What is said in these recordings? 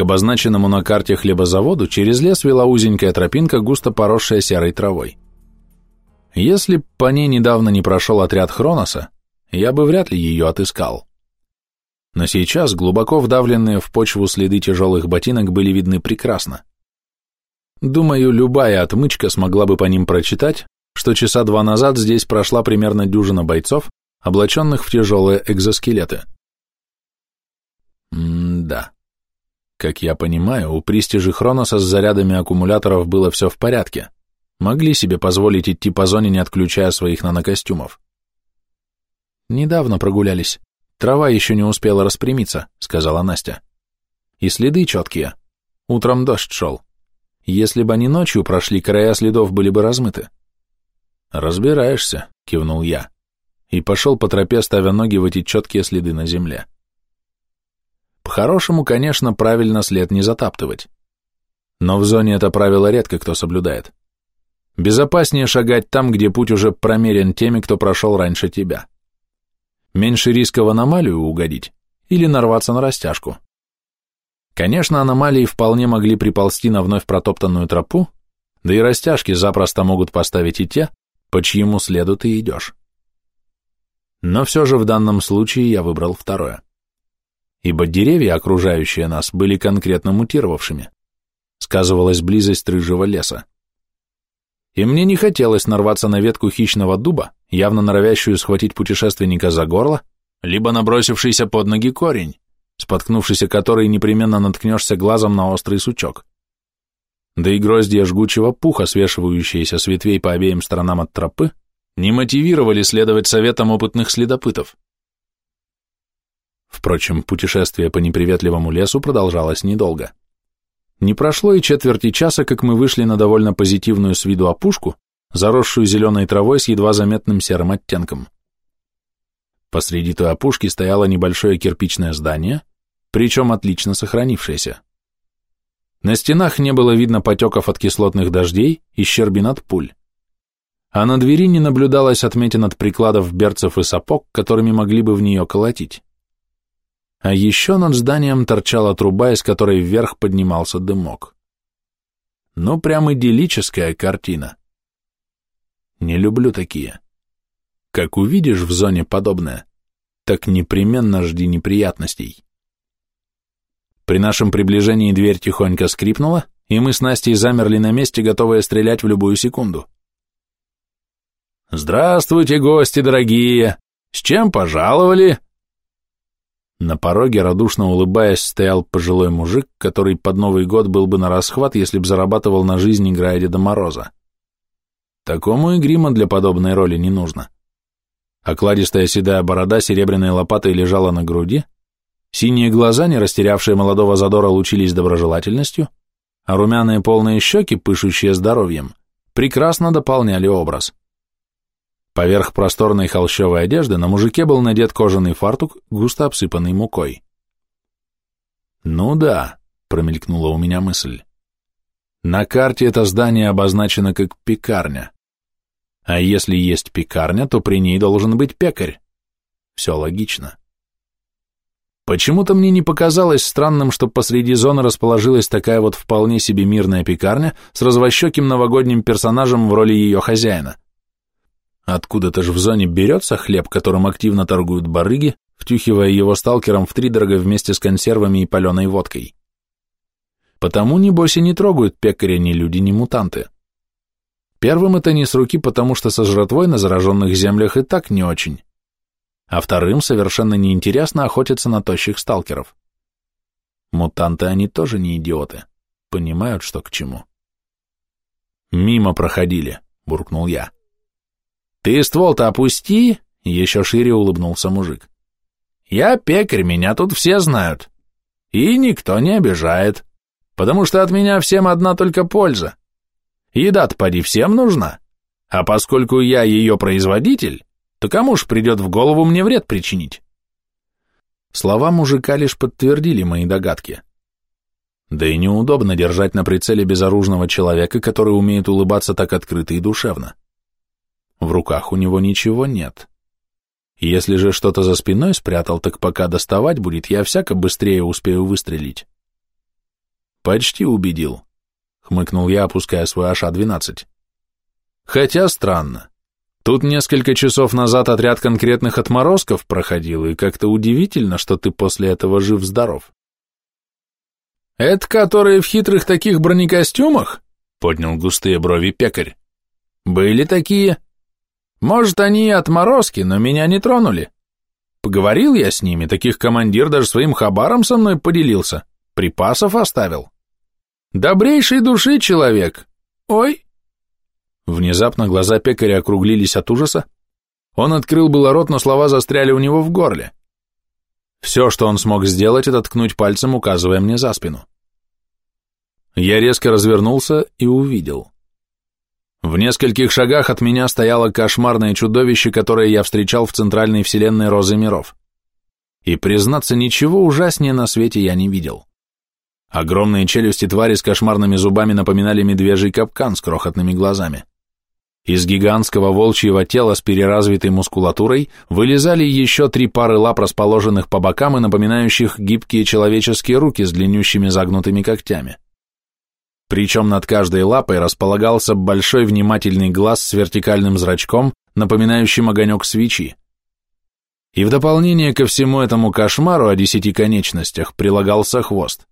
К обозначенному на карте хлебозаводу через лес вела узенькая тропинка, густо поросшая серой травой. Если б по ней недавно не прошел отряд Хроноса, я бы вряд ли ее отыскал. Но сейчас глубоко вдавленные в почву следы тяжелых ботинок были видны прекрасно. Думаю, любая отмычка смогла бы по ним прочитать, что часа два назад здесь прошла примерно дюжина бойцов, облаченных в тяжелые экзоскелеты. М-да. Как я понимаю, у Пристижи Хроноса с зарядами аккумуляторов было все в порядке. Могли себе позволить идти по зоне, не отключая своих нанокостюмов. Недавно прогулялись. Трава еще не успела распрямиться, сказала Настя. И следы четкие. Утром дождь шел. Если бы они ночью прошли, края следов были бы размыты. Разбираешься, кивнул я. И пошел по тропе, ставя ноги в эти четкие следы на земле. По-хорошему, конечно, правильно след не затаптывать. Но в зоне это правило редко кто соблюдает. Безопаснее шагать там, где путь уже промерен теми, кто прошел раньше тебя. Меньше риска в аномалию угодить или нарваться на растяжку. Конечно, аномалии вполне могли приползти на вновь протоптанную тропу, да и растяжки запросто могут поставить и те, по чьему следу ты идешь. Но все же в данном случае я выбрал второе ибо деревья, окружающие нас, были конкретно мутировавшими. Сказывалась близость рыжего леса. И мне не хотелось нарваться на ветку хищного дуба, явно норовящую схватить путешественника за горло, либо набросившийся под ноги корень, споткнувшийся который непременно наткнешься глазом на острый сучок. Да и гроздья жгучего пуха, свешивающиеся с ветвей по обеим сторонам от тропы, не мотивировали следовать советам опытных следопытов. Впрочем, путешествие по неприветливому лесу продолжалось недолго. Не прошло и четверти часа, как мы вышли на довольно позитивную с виду опушку, заросшую зеленой травой с едва заметным серым оттенком. Посреди той опушки стояло небольшое кирпичное здание, причем отлично сохранившееся. На стенах не было видно потеков от кислотных дождей и щербин от пуль. А на двери не наблюдалось отметин от прикладов берцев и сапог, которыми могли бы в нее колотить а еще над зданием торчала труба, из которой вверх поднимался дымок. Ну, прям идиллическая картина. Не люблю такие. Как увидишь в зоне подобное, так непременно жди неприятностей. При нашем приближении дверь тихонько скрипнула, и мы с Настей замерли на месте, готовые стрелять в любую секунду. «Здравствуйте, гости дорогие! С чем пожаловали?» На пороге, радушно улыбаясь, стоял пожилой мужик, который под Новый год был бы на расхват, если б зарабатывал на жизнь, играя Деда Мороза. Такому и грима для подобной роли не нужно. Окладистая седая борода серебряной лопатой лежала на груди, синие глаза, не растерявшие молодого задора, лучились доброжелательностью, а румяные полные щеки, пышущие здоровьем, прекрасно дополняли образ. Поверх просторной холщовой одежды на мужике был надет кожаный фартук, густо обсыпанный мукой. «Ну да», — промелькнула у меня мысль. «На карте это здание обозначено как пекарня. А если есть пекарня, то при ней должен быть пекарь. Все логично». Почему-то мне не показалось странным, что посреди зоны расположилась такая вот вполне себе мирная пекарня с развощеким новогодним персонажем в роли ее хозяина. Откуда-то же в зоне берется хлеб, которым активно торгуют барыги, втюхивая его сталкером втридорога вместе с консервами и паленой водкой. Потому, небось, и не трогают пекаря ни люди, ни мутанты. Первым это не с руки, потому что со жратвой на зараженных землях и так не очень. А вторым совершенно неинтересно охотиться на тощих сталкеров. Мутанты они тоже не идиоты, понимают, что к чему. «Мимо проходили», — буркнул я. «Ты ствол-то опусти!» — еще шире улыбнулся мужик. «Я пекарь, меня тут все знают. И никто не обижает, потому что от меня всем одна только польза. Еда-то поди всем нужна, а поскольку я ее производитель, то кому ж придет в голову мне вред причинить?» Слова мужика лишь подтвердили мои догадки. Да и неудобно держать на прицеле безоружного человека, который умеет улыбаться так открыто и душевно. В руках у него ничего нет. Если же что-то за спиной спрятал, так пока доставать будет, я всяко быстрее успею выстрелить. Почти убедил, хмыкнул я, опуская свой АШ-12. Хотя странно. Тут несколько часов назад отряд конкретных отморозков проходил, и как-то удивительно, что ты после этого жив-здоров. «Это которые в хитрых таких бронекостюмах?» — поднял густые брови пекарь. «Были такие. Может, они и отморозки, но меня не тронули. Поговорил я с ними, таких командир даже своим хабаром со мной поделился, припасов оставил. Добрейшей души человек. Ой!» Внезапно глаза пекаря округлились от ужаса. Он открыл было рот, но слова застряли у него в горле. Все, что он смог сделать, это ткнуть пальцем, указывая мне за спину. Я резко развернулся и увидел. В нескольких шагах от меня стояло кошмарное чудовище, которое я встречал в центральной вселенной Розы миров. И, признаться, ничего ужаснее на свете я не видел. Огромные челюсти твари с кошмарными зубами напоминали медвежий капкан с крохотными глазами. Из гигантского волчьего тела с переразвитой мускулатурой вылезали еще три пары лап, расположенных по бокам и напоминающих гибкие человеческие руки с длиннющими загнутыми когтями. Причем над каждой лапой располагался большой внимательный глаз с вертикальным зрачком, напоминающим огонек свечи. И в дополнение ко всему этому кошмару о десяти конечностях прилагался хвост.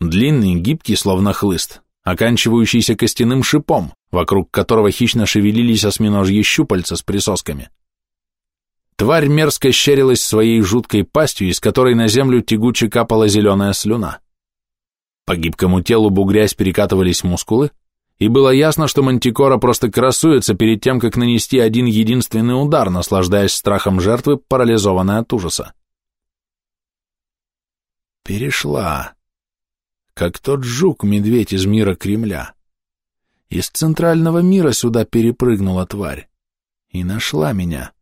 Длинный, гибкий, словно хлыст, оканчивающийся костяным шипом, вокруг которого хищно шевелились осьминожьи щупальца с присосками. Тварь мерзко щерилась своей жуткой пастью, из которой на землю тягуче капала зеленая слюна. По гибкому телу бугрясь перекатывались мускулы, и было ясно, что Мантикора просто красуется перед тем, как нанести один единственный удар, наслаждаясь страхом жертвы, парализованной от ужаса. Перешла. Как тот жук-медведь из мира Кремля. Из центрального мира сюда перепрыгнула тварь. И нашла меня.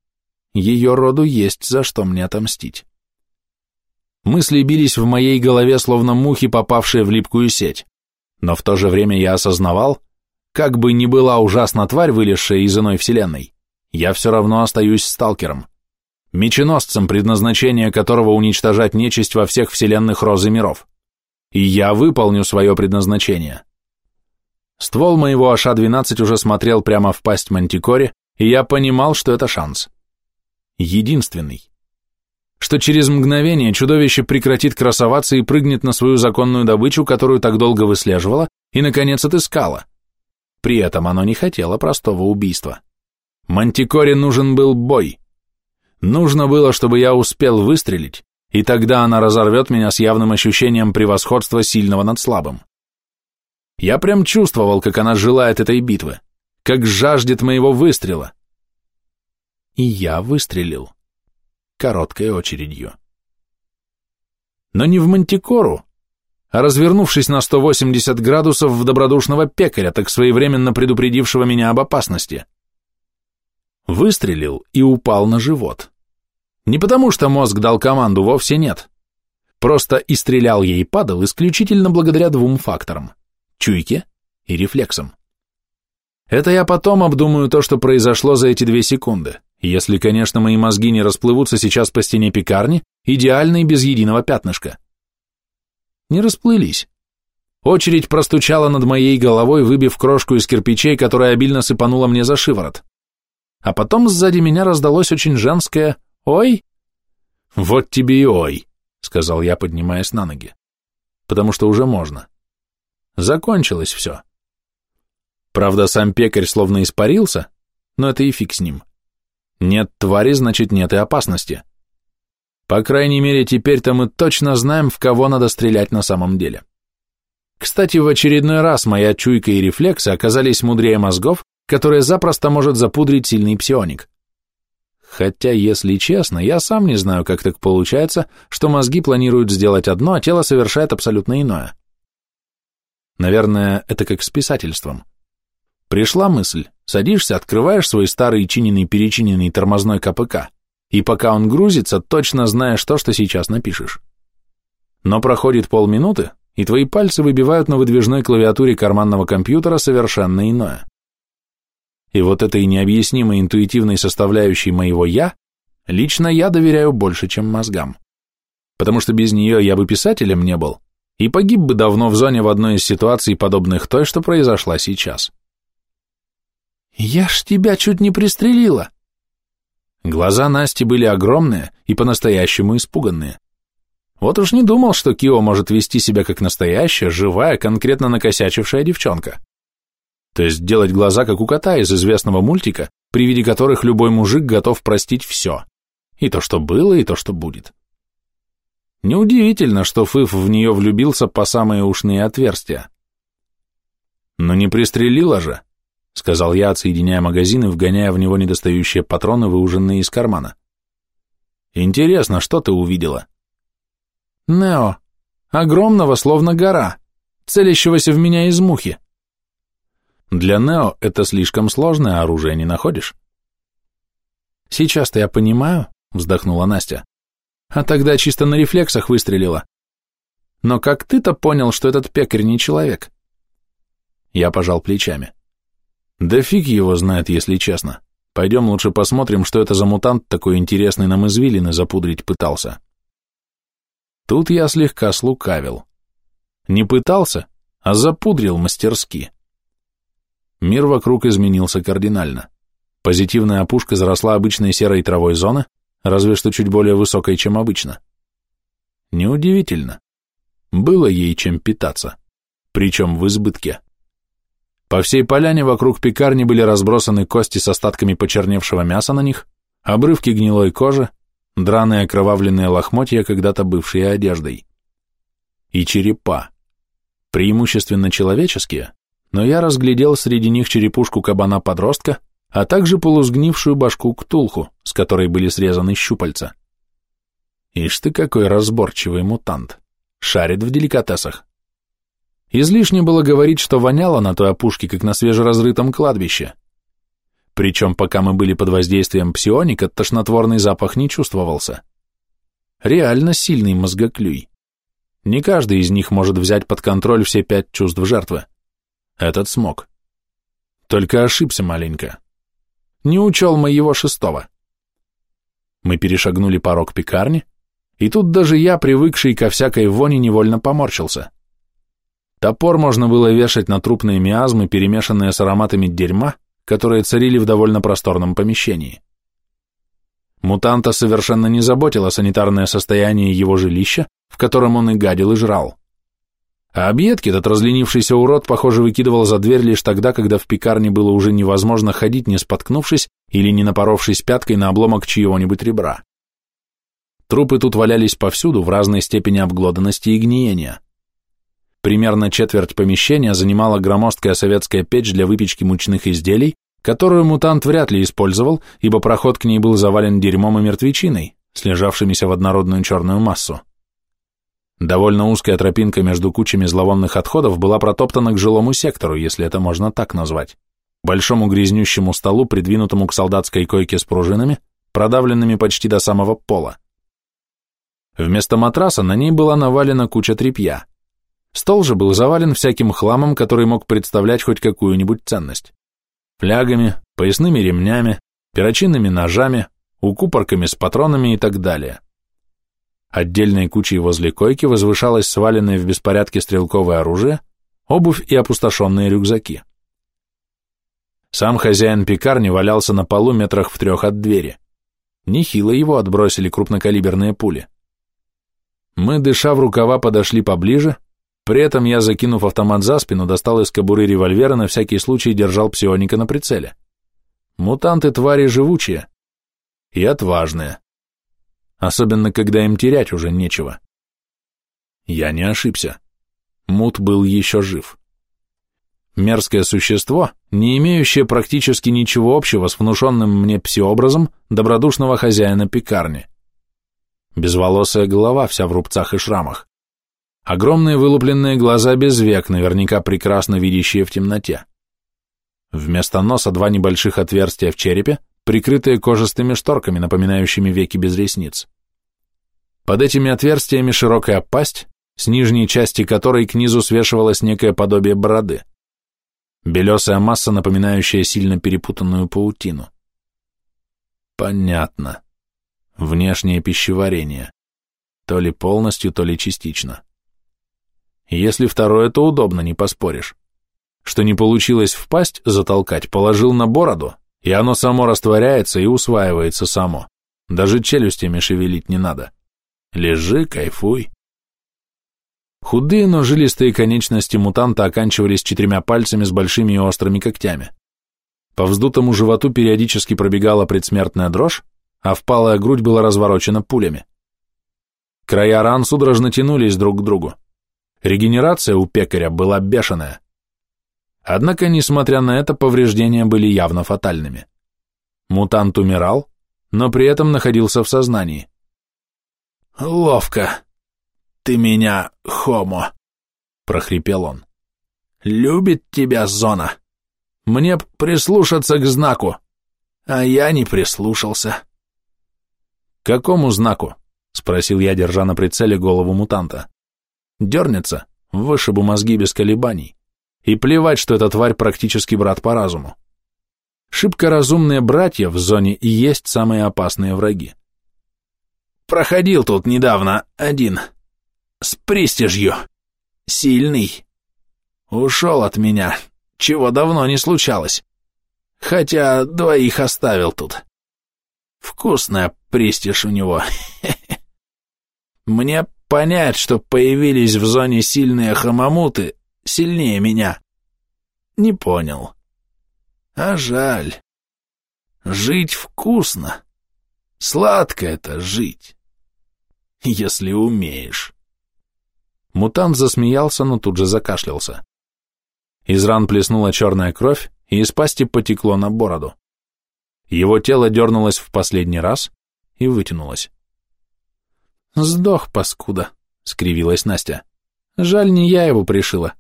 Ее роду есть за что мне отомстить. Мысли бились в моей голове, словно мухи, попавшие в липкую сеть. Но в то же время я осознавал, как бы ни была ужасна тварь, вылезшая из иной вселенной, я все равно остаюсь сталкером, меченосцем, предназначение которого уничтожать нечисть во всех вселенных розы миров. И я выполню свое предназначение. Ствол моего АШ-12 уже смотрел прямо в пасть Мантикоре, и я понимал, что это шанс. Единственный что через мгновение чудовище прекратит красоваться и прыгнет на свою законную добычу, которую так долго выслеживало и, наконец, отыскало. При этом оно не хотело простого убийства. Мантикоре нужен был бой. Нужно было, чтобы я успел выстрелить, и тогда она разорвет меня с явным ощущением превосходства сильного над слабым. Я прям чувствовал, как она желает этой битвы, как жаждет моего выстрела. И я выстрелил короткой очередью. Но не в мантикору, а развернувшись на 180 градусов в добродушного пекаря, так своевременно предупредившего меня об опасности. Выстрелил и упал на живот. Не потому, что мозг дал команду, вовсе нет. Просто и стрелял ей падал исключительно благодаря двум факторам – чуйке и рефлексам. Это я потом обдумаю то, что произошло за эти две секунды. Если, конечно, мои мозги не расплывутся сейчас по стене пекарни, идеально и без единого пятнышка. Не расплылись. Очередь простучала над моей головой, выбив крошку из кирпичей, которая обильно сыпанула мне за шиворот. А потом сзади меня раздалось очень женское «Ой!» «Вот тебе и ой!» — сказал я, поднимаясь на ноги. «Потому что уже можно. Закончилось все». Правда, сам пекарь словно испарился, но это и фиг с ним. Нет твари, значит нет и опасности. По крайней мере, теперь-то мы точно знаем, в кого надо стрелять на самом деле. Кстати, в очередной раз моя чуйка и рефлексы оказались мудрее мозгов, которые запросто может запудрить сильный псионик. Хотя, если честно, я сам не знаю, как так получается, что мозги планируют сделать одно, а тело совершает абсолютно иное. Наверное, это как с писательством. Пришла мысль, садишься, открываешь свой старый чиненный-перечиненный тормозной КПК, и пока он грузится, точно знаешь то, что сейчас напишешь. Но проходит полминуты, и твои пальцы выбивают на выдвижной клавиатуре карманного компьютера совершенно иное. И вот этой необъяснимой интуитивной составляющей моего «я» лично я доверяю больше, чем мозгам. Потому что без нее я бы писателем не был, и погиб бы давно в зоне в одной из ситуаций, подобных той, что произошла сейчас. «Я ж тебя чуть не пристрелила!» Глаза Насти были огромные и по-настоящему испуганные. Вот уж не думал, что Кио может вести себя как настоящая, живая, конкретно накосячившая девчонка. То есть делать глаза, как у кота из известного мультика, при виде которых любой мужик готов простить все. И то, что было, и то, что будет. Неудивительно, что Фыф в нее влюбился по самые ушные отверстия. Но не пристрелила же, сказал я, отсоединяя магазин и вгоняя в него недостающие патроны, выуженные из кармана. Интересно, что ты увидела? Нео, огромного, словно гора, целящегося в меня из мухи. Для Нео это слишком сложное оружие, не находишь? Сейчас-то я понимаю, вздохнула Настя. А тогда чисто на рефлексах выстрелила. Но как ты-то понял, что этот пекарь не человек? Я пожал плечами. Да фиг его знает, если честно. Пойдем лучше посмотрим, что это за мутант такой интересный нам извилины запудрить пытался. Тут я слегка слукавил. Не пытался, а запудрил мастерски. Мир вокруг изменился кардинально. Позитивная опушка заросла обычной серой травой зоны, разве что чуть более высокой, чем обычно. Неудивительно. Было ей чем питаться, причем в избытке. По всей поляне вокруг пекарни были разбросаны кости с остатками почерневшего мяса на них, обрывки гнилой кожи, драные окровавленные лохмотья, когда-то бывшие одеждой. И черепа. Преимущественно человеческие, но я разглядел среди них черепушку кабана-подростка, а также полусгнившую башку ктулху, с которой были срезаны щупальца. Ишь ты какой разборчивый мутант, шарит в деликатесах. Излишне было говорить, что воняло на той опушке, как на свежеразрытом кладбище. Причем, пока мы были под воздействием псионика, тошнотворный запах не чувствовался. Реально сильный мозгоклюй. Не каждый из них может взять под контроль все пять чувств жертвы. Этот смог. Только ошибся маленько. Не учел моего шестого. Мы перешагнули порог пекарни, и тут даже я, привыкший ко всякой вони, невольно поморщился. Топор можно было вешать на трупные миазмы, перемешанные с ароматами дерьма, которые царили в довольно просторном помещении. Мутанта совершенно не заботило санитарное состояние его жилища, в котором он и гадил, и жрал. А объедки этот разленившийся урод, похоже, выкидывал за дверь лишь тогда, когда в пекарне было уже невозможно ходить, не споткнувшись или не напоровшись пяткой на обломок чьего-нибудь ребра. Трупы тут валялись повсюду в разной степени обглоданности и гниения. Примерно четверть помещения занимала громоздкая советская печь для выпечки мучных изделий, которую мутант вряд ли использовал, ибо проход к ней был завален дерьмом и мертвечиной, слежавшимися в однородную черную массу. Довольно узкая тропинка между кучами зловонных отходов была протоптана к жилому сектору, если это можно так назвать, большому грязнющему столу, придвинутому к солдатской койке с пружинами, продавленными почти до самого пола. Вместо матраса на ней была навалена куча тряпья. Стол же был завален всяким хламом, который мог представлять хоть какую-нибудь ценность. Флягами, поясными ремнями, перочинными ножами, укупорками с патронами и так далее. Отдельной кучей возле койки возвышалось сваленное в беспорядке стрелковое оружие, обувь и опустошенные рюкзаки. Сам хозяин пекарни валялся на полу метрах в трех от двери. Нехило его отбросили крупнокалиберные пули. Мы, дыша в рукава, подошли поближе, при этом я, закинув автомат за спину, достал из кобуры револьвера, на всякий случай держал псионика на прицеле. Мутанты твари живучие и отважные особенно когда им терять уже нечего. Я не ошибся. Мут был еще жив. Мерзкое существо, не имеющее практически ничего общего с внушенным мне псиобразом добродушного хозяина пекарни. Безволосая голова вся в рубцах и шрамах. Огромные вылупленные глаза без век, наверняка прекрасно видящие в темноте. Вместо носа два небольших отверстия в черепе, прикрытые кожистыми шторками, напоминающими веки без ресниц. Под этими отверстиями широкая пасть, с нижней части которой к низу свешивалось некое подобие бороды. Белесая масса, напоминающая сильно перепутанную паутину. Понятно. Внешнее пищеварение. То ли полностью, то ли частично. Если второе, то удобно, не поспоришь. Что не получилось впасть, затолкать, положил на бороду, и оно само растворяется и усваивается само. Даже челюстями шевелить не надо. Лежи, кайфуй. Худые, но жилистые конечности мутанта оканчивались четырьмя пальцами с большими и острыми когтями. По вздутому животу периодически пробегала предсмертная дрожь, а впалая грудь была разворочена пулями. Края ран судорожно тянулись друг к другу. Регенерация у пекаря была бешеная. Однако, несмотря на это, повреждения были явно фатальными. Мутант умирал, но при этом находился в сознании. «Ловко. Ты меня, Хомо», — прохрипел он. «Любит тебя зона. Мне б прислушаться к знаку, а я не прислушался». «Какому знаку?» — спросил я, держа на прицеле голову мутанта. «Дернется, вышибу мозги без колебаний. И плевать, что эта тварь практически брат по разуму. Шибко разумные братья в зоне и есть самые опасные враги. Проходил тут недавно один. С пристижью. Сильный. Ушел от меня, чего давно не случалось. Хотя двоих оставил тут. Вкусная престиж у него. Мне понять, что появились в зоне сильные хамамуты, сильнее меня. Не понял. А жаль. Жить вкусно. Сладко это жить. Если умеешь. Мутант засмеялся, но тут же закашлялся. Из ран плеснула черная кровь, и из пасти потекло на бороду. Его тело дернулось в последний раз и вытянулось. «Сдох, паскуда», — скривилась Настя. «Жаль, не я его пришила.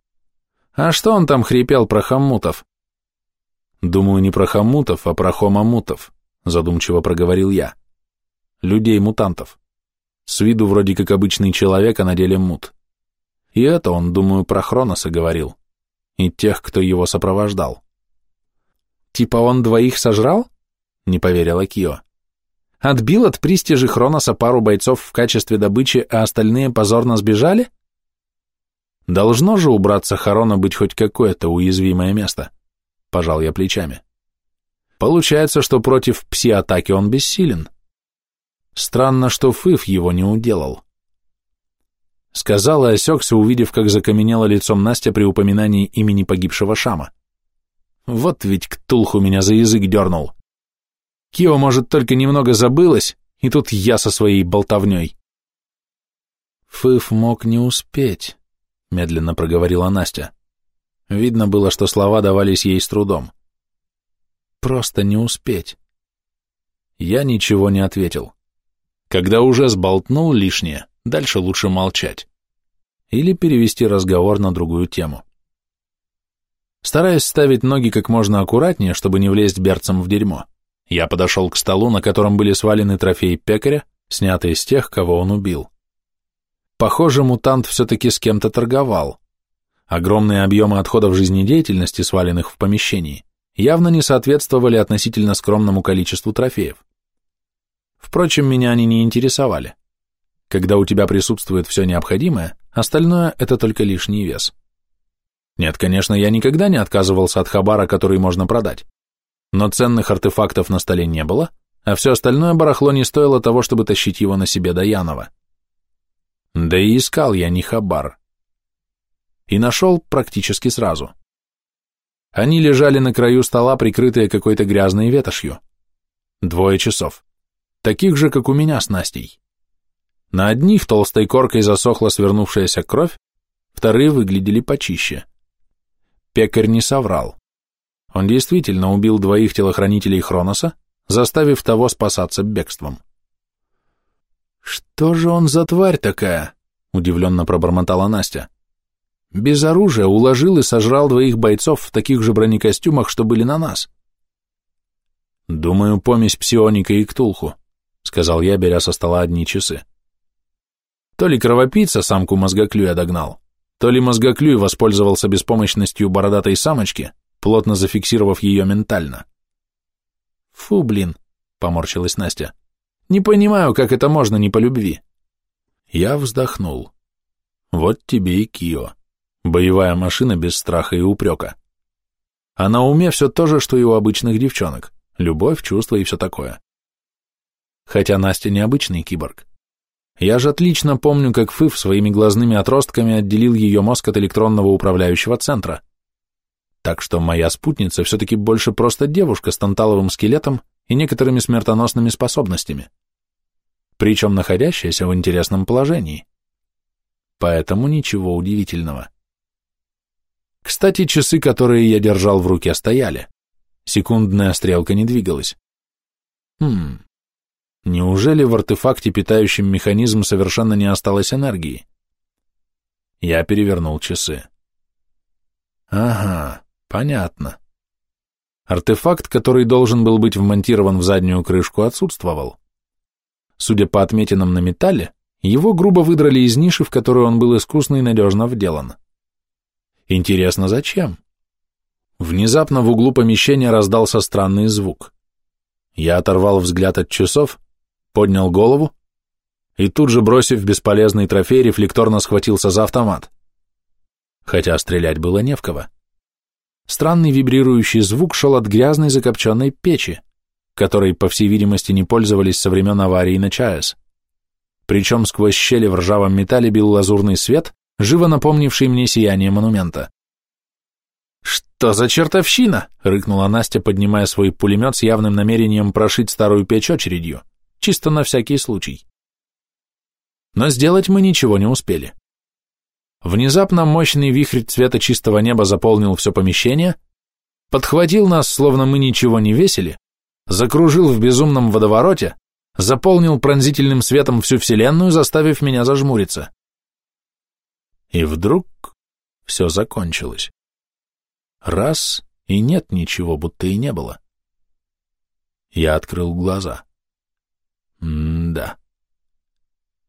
А что он там хрипел про хомутов? Думаю, не про хомутов, а про хомомутов, задумчиво проговорил я. Людей-мутантов. С виду вроде как обычный человек, а на деле мут. И это он, думаю, про Хроноса говорил. И тех, кто его сопровождал. Типа он двоих сожрал? Не поверила Кио. Отбил от пристижи Хроноса пару бойцов в качестве добычи, а остальные позорно сбежали? Должно же убраться Харона быть хоть какое-то уязвимое место. Пожал я плечами. Получается, что против пси-атаки он бессилен. Странно, что Фыф его не уделал. Сказал и осекся, увидев, как закаменело лицом Настя при упоминании имени погибшего Шама. Вот ведь Ктулх у меня за язык дернул. Кио, может, только немного забылась, и тут я со своей болтовней. Фыф мог не успеть медленно проговорила Настя. Видно было, что слова давались ей с трудом. Просто не успеть. Я ничего не ответил. Когда уже сболтнул лишнее, дальше лучше молчать. Или перевести разговор на другую тему. Стараясь ставить ноги как можно аккуратнее, чтобы не влезть берцем в дерьмо, я подошел к столу, на котором были свалены трофеи пекаря, снятые с тех, кого он убил. Похоже, мутант все-таки с кем-то торговал. Огромные объемы отходов жизнедеятельности, сваленных в помещении, явно не соответствовали относительно скромному количеству трофеев. Впрочем, меня они не интересовали. Когда у тебя присутствует все необходимое, остальное – это только лишний вес. Нет, конечно, я никогда не отказывался от хабара, который можно продать. Но ценных артефактов на столе не было, а все остальное барахло не стоило того, чтобы тащить его на себе до Янова. Да и искал я не хабар. И нашел практически сразу. Они лежали на краю стола, прикрытые какой-то грязной ветошью. Двое часов. Таких же, как у меня с Настей. На одних толстой коркой засохла свернувшаяся кровь, вторые выглядели почище. Пекарь не соврал. Он действительно убил двоих телохранителей Хроноса, заставив того спасаться бегством. «Что же он за тварь такая?» — удивленно пробормотала Настя. «Без оружия уложил и сожрал двоих бойцов в таких же бронекостюмах, что были на нас». «Думаю, помесь псионика и ктулху», — сказал я, беря со стола одни часы. То ли кровопийца самку мозгоклюя догнал, то ли мозгоклюй воспользовался беспомощностью бородатой самочки, плотно зафиксировав ее ментально. «Фу, блин», — поморщилась Настя. Не понимаю, как это можно не по любви. Я вздохнул. Вот тебе и Кио. Боевая машина без страха и упрека. А на уме все то же, что и у обычных девчонок. Любовь, чувства и все такое. Хотя Настя необычный киборг. Я же отлично помню, как Фыв своими глазными отростками отделил ее мозг от электронного управляющего центра. Так что моя спутница все-таки больше просто девушка с танталовым скелетом и некоторыми смертоносными способностями. Причем находящаяся в интересном положении. Поэтому ничего удивительного. Кстати, часы, которые я держал в руке, стояли. Секундная стрелка не двигалась. Хм, Неужели в артефакте, питающем механизм, совершенно не осталось энергии? Я перевернул часы. Ага, понятно. Артефакт, который должен был быть вмонтирован в заднюю крышку, отсутствовал. Судя по отметинам на металле, его грубо выдрали из ниши, в которую он был искусно и надежно вделан. Интересно, зачем? Внезапно в углу помещения раздался странный звук. Я оторвал взгляд от часов поднял голову и тут же, бросив бесполезный трофей, рефлекторно схватился за автомат. Хотя стрелять было не в кого. Странный вибрирующий звук шел от грязной закопченной печи, которой, по всей видимости, не пользовались со времен аварии на ЧАЭС. Причем сквозь щели в ржавом металле бил лазурный свет, живо напомнивший мне сияние монумента. «Что за чертовщина?» — рыкнула Настя, поднимая свой пулемет с явным намерением прошить старую печь очередью чисто на всякий случай. Но сделать мы ничего не успели. Внезапно мощный вихрь цвета чистого неба заполнил все помещение, подхватил нас, словно мы ничего не весили, закружил в безумном водовороте, заполнил пронзительным светом всю вселенную, заставив меня зажмуриться. И вдруг все закончилось. Раз, и нет ничего, будто и не было. Я открыл глаза. М-да.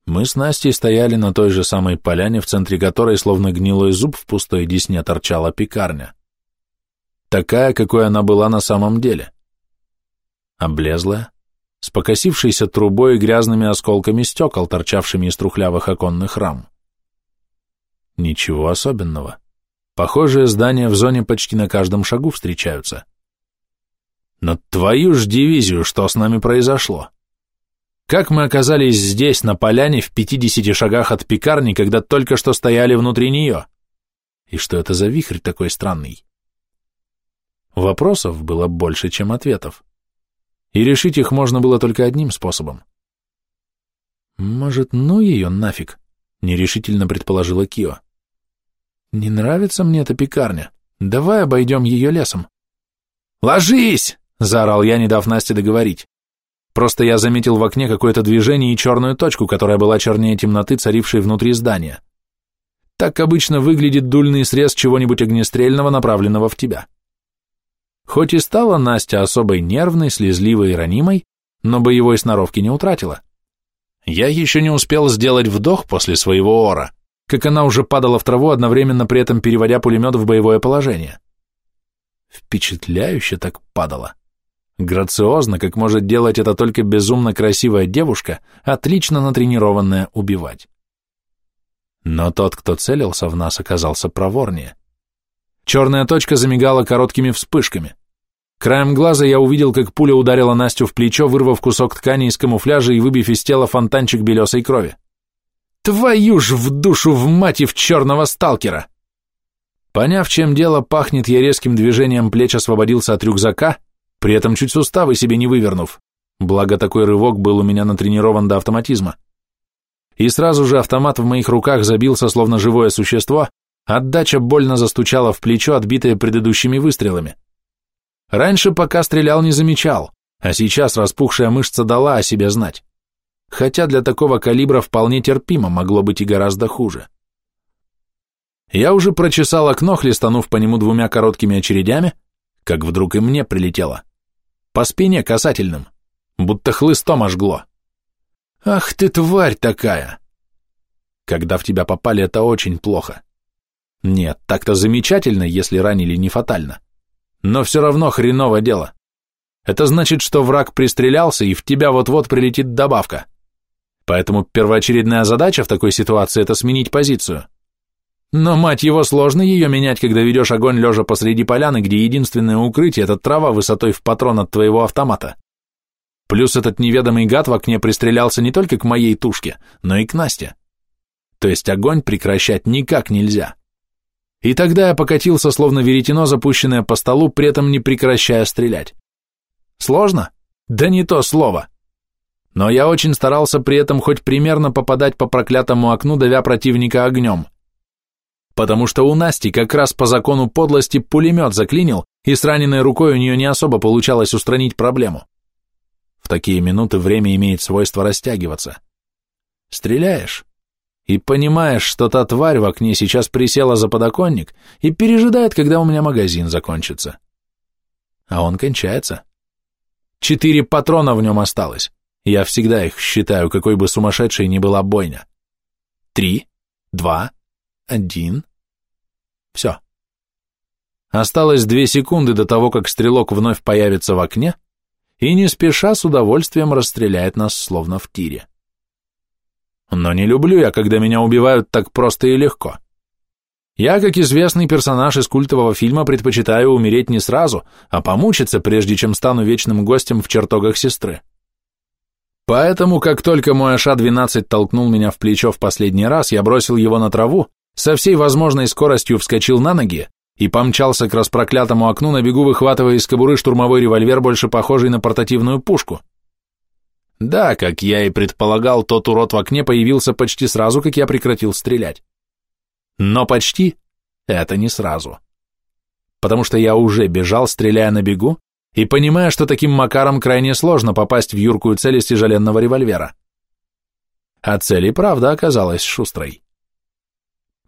Мы с Настей стояли на той же самой поляне, в центре которой, словно гнилой зуб в пустой десне, торчала пекарня. Такая, какой она была на самом деле. Облезлая, с покосившейся трубой и грязными осколками стекол, торчавшими из трухлявых оконных рам. Ничего особенного. Похожие здания в зоне почти на каждом шагу встречаются. Но твою ж дивизию, что с нами произошло? Как мы оказались здесь, на поляне, в пятидесяти шагах от пекарни, когда только что стояли внутри нее? И что это за вихрь такой странный? Вопросов было больше, чем ответов. И решить их можно было только одним способом. «Может, ну ее нафиг?» — нерешительно предположила Кио. «Не нравится мне эта пекарня. Давай обойдем ее лесом». «Ложись!» — заорал я, не дав Насте договорить. Просто я заметил в окне какое-то движение и черную точку, которая была чернее темноты, царившей внутри здания. Так обычно выглядит дульный срез чего-нибудь огнестрельного, направленного в тебя. Хоть и стала Настя особой нервной, слезливой и ранимой, но боевой сноровки не утратила. Я еще не успел сделать вдох после своего ора, как она уже падала в траву, одновременно при этом переводя пулемет в боевое положение. Впечатляюще так падала. Грациозно, как может делать это только безумно красивая девушка, отлично натренированная убивать. Но тот, кто целился в нас, оказался проворнее. Черная точка замигала короткими вспышками. Краем глаза я увидел, как пуля ударила Настю в плечо, вырвав кусок ткани из камуфляжа и выбив из тела фонтанчик белесой крови. «Твою ж в душу в мать и в черного сталкера!» Поняв, чем дело пахнет, я резким движением плеч освободился от рюкзака при этом чуть суставы себе не вывернув, благо такой рывок был у меня натренирован до автоматизма. И сразу же автомат в моих руках забился, словно живое существо, отдача больно застучала в плечо, отбитое предыдущими выстрелами. Раньше, пока стрелял, не замечал, а сейчас распухшая мышца дала о себе знать. Хотя для такого калибра вполне терпимо, могло быть и гораздо хуже. Я уже прочесал окно, хлестанув по нему двумя короткими очередями, как вдруг и мне прилетело. По спине касательным, будто хлыстом ожгло. Ах ты тварь такая! Когда в тебя попали, это очень плохо. Нет, так-то замечательно, если ранили не фатально. Но все равно хреново дело. Это значит, что враг пристрелялся, и в тебя вот-вот прилетит добавка. Поэтому первоочередная задача в такой ситуации – это сменить позицию. Но, мать его, сложно ее менять, когда ведешь огонь лежа посреди поляны, где единственное укрытие – это трава высотой в патрон от твоего автомата. Плюс этот неведомый гад в окне пристрелялся не только к моей тушке, но и к Насте. То есть огонь прекращать никак нельзя. И тогда я покатился, словно веретено, запущенное по столу, при этом не прекращая стрелять. Сложно? Да не то слово. Но я очень старался при этом хоть примерно попадать по проклятому окну, давя противника огнем. Потому что у Насти как раз по закону подлости пулемет заклинил, и с раненой рукой у нее не особо получалось устранить проблему. В такие минуты время имеет свойство растягиваться. Стреляешь, и понимаешь, что та тварь в окне сейчас присела за подоконник и пережидает, когда у меня магазин закончится. А он кончается. Четыре патрона в нем осталось. Я всегда их считаю, какой бы сумасшедшей ни была бойня. Три, два, один. Все. Осталось две секунды до того, как стрелок вновь появится в окне и не спеша с удовольствием расстреляет нас, словно в тире. Но не люблю я, когда меня убивают так просто и легко. Я, как известный персонаж из культового фильма, предпочитаю умереть не сразу, а помучиться, прежде чем стану вечным гостем в чертогах сестры. Поэтому, как только мой АШ-12 толкнул меня в плечо в последний раз, я бросил его на траву, со всей возможной скоростью вскочил на ноги и помчался к распроклятому окну, на бегу выхватывая из кобуры штурмовой револьвер, больше похожий на портативную пушку. Да, как я и предполагал, тот урод в окне появился почти сразу, как я прекратил стрелять. Но почти это не сразу. Потому что я уже бежал, стреляя на бегу, и понимая, что таким макаром крайне сложно попасть в юркую цель из тяжеленного револьвера. А цель и правда оказалась шустрой.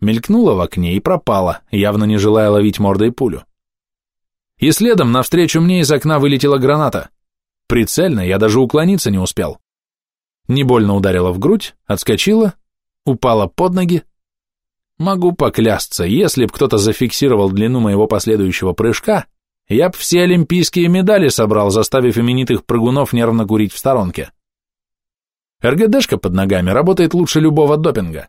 Мелькнула в окне и пропала, явно не желая ловить мордой пулю. И следом навстречу мне из окна вылетела граната — Прицельно, я даже уклониться не успел. Не больно ударила в грудь, отскочила, упала под ноги. Могу поклясться, если б кто-то зафиксировал длину моего последующего прыжка, я б все олимпийские медали собрал, заставив именитых прыгунов нервно курить в сторонке. РГДшка под ногами работает лучше любого допинга.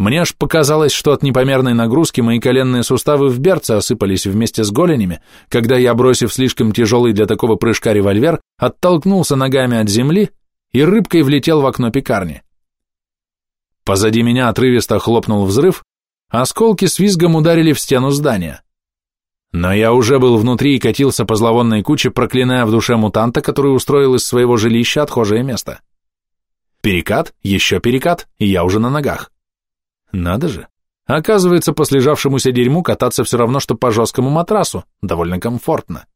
Мне аж показалось, что от непомерной нагрузки мои коленные суставы в берце осыпались вместе с голенями, когда я, бросив слишком тяжелый для такого прыжка револьвер, оттолкнулся ногами от земли и рыбкой влетел в окно пекарни. Позади меня отрывисто хлопнул взрыв, осколки с визгом ударили в стену здания. Но я уже был внутри и катился по зловонной куче, проклиная в душе мутанта, который устроил из своего жилища отхожее место. Перекат, еще перекат, и я уже на ногах. Надо же. Оказывается, по слежавшемуся дерьму кататься все равно, что по жесткому матрасу, довольно комфортно.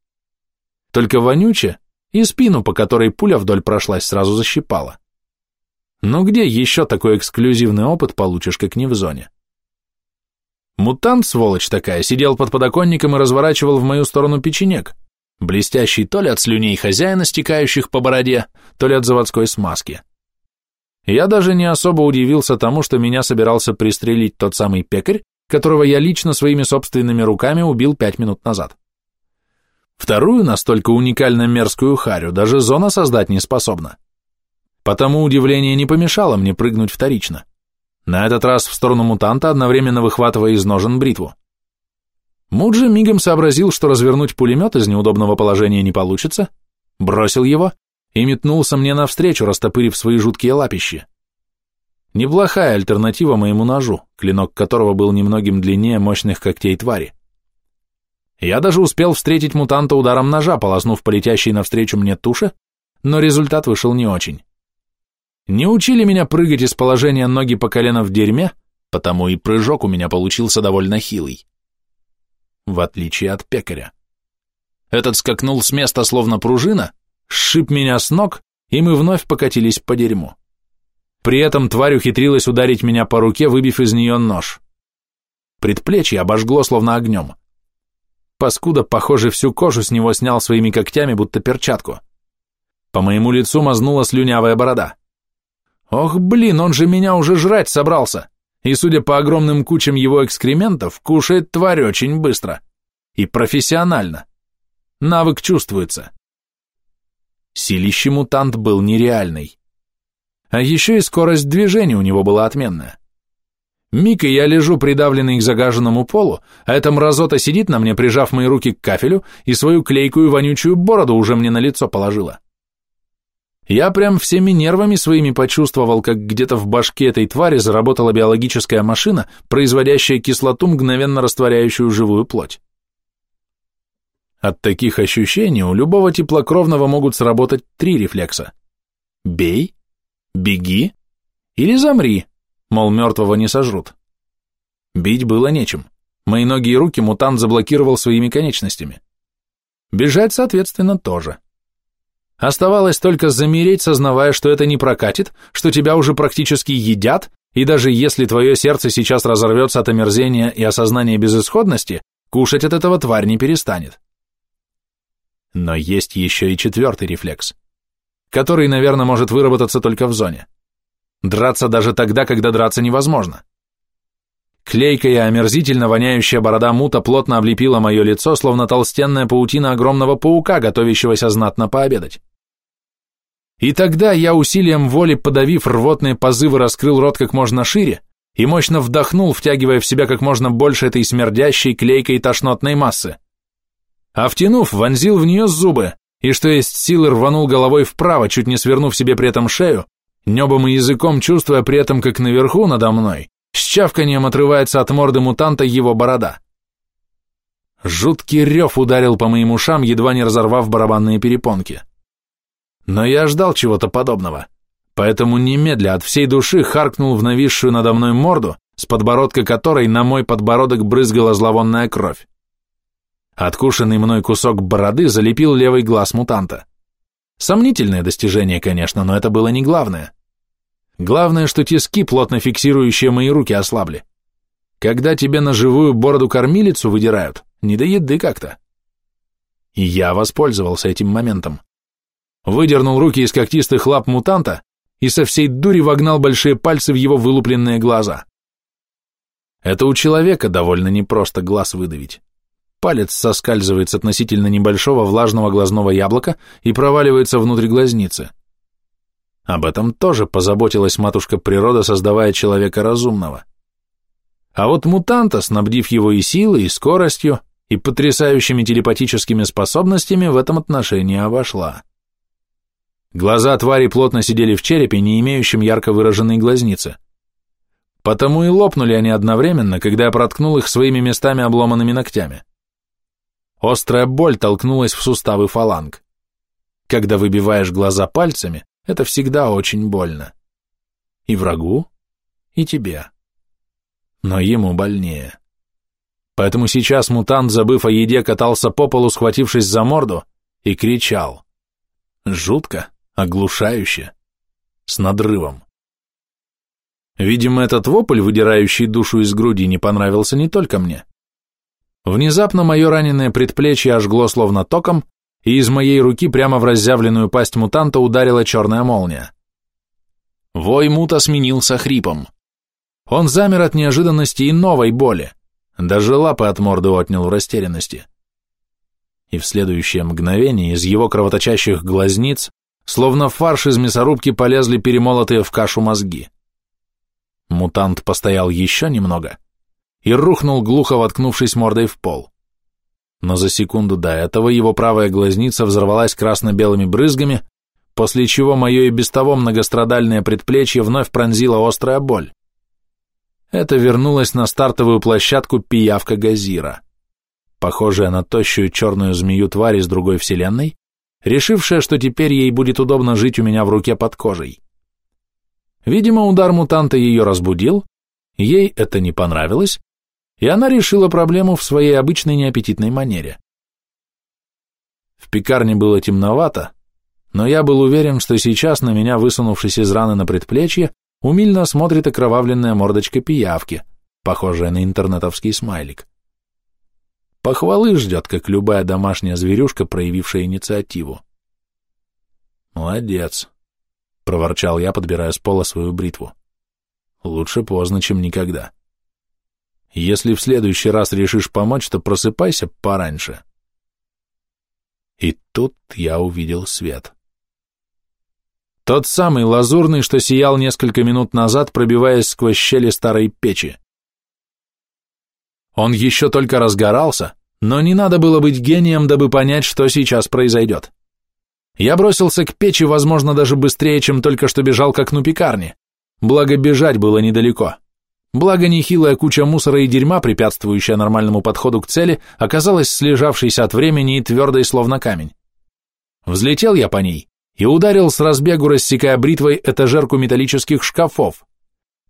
Только вонюче, и спину, по которой пуля вдоль прошлась, сразу защипала. Но где еще такой эксклюзивный опыт получишь, как не в зоне? Мутант, сволочь такая, сидел под подоконником и разворачивал в мою сторону печенек, блестящий то ли от слюней хозяина, стекающих по бороде, то ли от заводской смазки. Я даже не особо удивился тому, что меня собирался пристрелить тот самый пекарь, которого я лично своими собственными руками убил пять минут назад. Вторую настолько уникально мерзкую харю даже зона создать не способна. Потому удивление не помешало мне прыгнуть вторично. На этот раз в сторону мутанта, одновременно выхватывая из ножен бритву. Муджи мигом сообразил, что развернуть пулемет из неудобного положения не получится, бросил его и метнулся мне навстречу, растопырив свои жуткие лапищи. Неплохая альтернатива моему ножу, клинок которого был немногим длиннее мощных когтей твари. Я даже успел встретить мутанта ударом ножа, полоснув по летящей навстречу мне туше, но результат вышел не очень. Не учили меня прыгать из положения ноги по колено в дерьме, потому и прыжок у меня получился довольно хилый. В отличие от пекаря. Этот скакнул с места словно пружина, сшиб меня с ног, и мы вновь покатились по дерьму. При этом тварь ухитрилась ударить меня по руке, выбив из нее нож. Предплечье обожгло словно огнем. Паскуда, похоже, всю кожу с него снял своими когтями, будто перчатку. По моему лицу мазнула слюнявая борода. Ох, блин, он же меня уже жрать собрался. И, судя по огромным кучам его экскрементов, кушает тварь очень быстро. И профессионально. Навык чувствуется. Силище мутант был нереальный. А еще и скорость движения у него была отменная. Миг, и я лежу придавленный к загаженному полу, а эта мразота сидит на мне, прижав мои руки к кафелю, и свою клейкую вонючую бороду уже мне на лицо положила. Я прям всеми нервами своими почувствовал, как где-то в башке этой твари заработала биологическая машина, производящая кислоту, мгновенно растворяющую живую плоть. От таких ощущений у любого теплокровного могут сработать три рефлекса. Бей, беги или замри, мол, мертвого не сожрут. Бить было нечем. Мои ноги и руки мутант заблокировал своими конечностями. Бежать, соответственно, тоже. Оставалось только замереть, сознавая, что это не прокатит, что тебя уже практически едят, и даже если твое сердце сейчас разорвется от омерзения и осознания безысходности, кушать от этого тварь не перестанет. Но есть еще и четвертый рефлекс, который, наверное, может выработаться только в зоне. Драться даже тогда, когда драться невозможно. Клейкая, омерзительно воняющая борода мута плотно облепила мое лицо, словно толстенная паутина огромного паука, готовящегося знатно пообедать. И тогда я усилием воли, подавив рвотные позывы, раскрыл рот как можно шире и мощно вдохнул, втягивая в себя как можно больше этой смердящей, клейкой тошнотной массы. А втянув, вонзил в нее зубы, и что есть силы рванул головой вправо, чуть не свернув себе при этом шею, небом и языком чувствуя при этом, как наверху надо мной, с чавканием отрывается от морды мутанта его борода. Жуткий рев ударил по моим ушам, едва не разорвав барабанные перепонки. Но я ждал чего-то подобного, поэтому немедля от всей души харкнул в нависшую надо мной морду, с подбородка которой на мой подбородок брызгала зловонная кровь. Откушенный мной кусок бороды залепил левый глаз мутанта. Сомнительное достижение, конечно, но это было не главное. Главное, что тиски, плотно фиксирующие мои руки, ослабли. Когда тебе на живую бороду-кормилицу выдирают, не до еды как-то. И я воспользовался этим моментом. Выдернул руки из когтистых лап мутанта и со всей дури вогнал большие пальцы в его вылупленные глаза. Это у человека довольно непросто глаз выдавить. Палец соскальзывает с относительно небольшого влажного глазного яблока и проваливается внутрь глазницы. Об этом тоже позаботилась матушка природа, создавая человека разумного. А вот мутанта, снабдив его и силой, и скоростью, и потрясающими телепатическими способностями, в этом отношении обошла. Глаза твари плотно сидели в черепе, не имеющем ярко выраженной глазницы. Потому и лопнули они одновременно, когда я проткнул их своими местами обломанными ногтями. Острая боль толкнулась в суставы фаланг. Когда выбиваешь глаза пальцами, это всегда очень больно. И врагу, и тебе. Но ему больнее. Поэтому сейчас мутант, забыв о еде, катался по полу, схватившись за морду, и кричал. Жутко, оглушающе, с надрывом. Видимо, этот вопль, выдирающий душу из груди, не понравился не только мне. Внезапно мое раненое предплечье ожгло словно током, и из моей руки прямо в разъявленную пасть мутанта ударила черная молния. Вой мута сменился хрипом. Он замер от неожиданности и новой боли, даже лапы от морды отнял в растерянности. И в следующее мгновение из его кровоточащих глазниц, словно фарш из мясорубки, полезли перемолотые в кашу мозги. Мутант постоял еще немного и рухнул, глухо воткнувшись мордой в пол но за секунду до этого его правая глазница взорвалась красно-белыми брызгами, после чего мое и без того многострадальное предплечье вновь пронзила острая боль. Это вернулось на стартовую площадку пиявка Газира, похожая на тощую черную змею тварь из другой вселенной, решившая, что теперь ей будет удобно жить у меня в руке под кожей. Видимо, удар мутанта ее разбудил, ей это не понравилось, и она решила проблему в своей обычной неаппетитной манере. В пекарне было темновато, но я был уверен, что сейчас на меня, высунувшись из раны на предплечье, умильно смотрит окровавленная мордочка пиявки, похожая на интернетовский смайлик. Похвалы ждет, как любая домашняя зверюшка, проявившая инициативу. «Молодец», — проворчал я, подбирая с пола свою бритву. «Лучше поздно, чем никогда». Если в следующий раз решишь помочь, то просыпайся пораньше. И тут я увидел свет. Тот самый лазурный, что сиял несколько минут назад, пробиваясь сквозь щели старой печи. Он еще только разгорался, но не надо было быть гением, дабы понять, что сейчас произойдет. Я бросился к печи, возможно, даже быстрее, чем только что бежал к окну пекарни. Благо, бежать было недалеко. Благо, нехилая куча мусора и дерьма, препятствующая нормальному подходу к цели, оказалась слежавшейся от времени и твердой, словно камень. Взлетел я по ней и ударил с разбегу, рассекая бритвой этажерку металлических шкафов,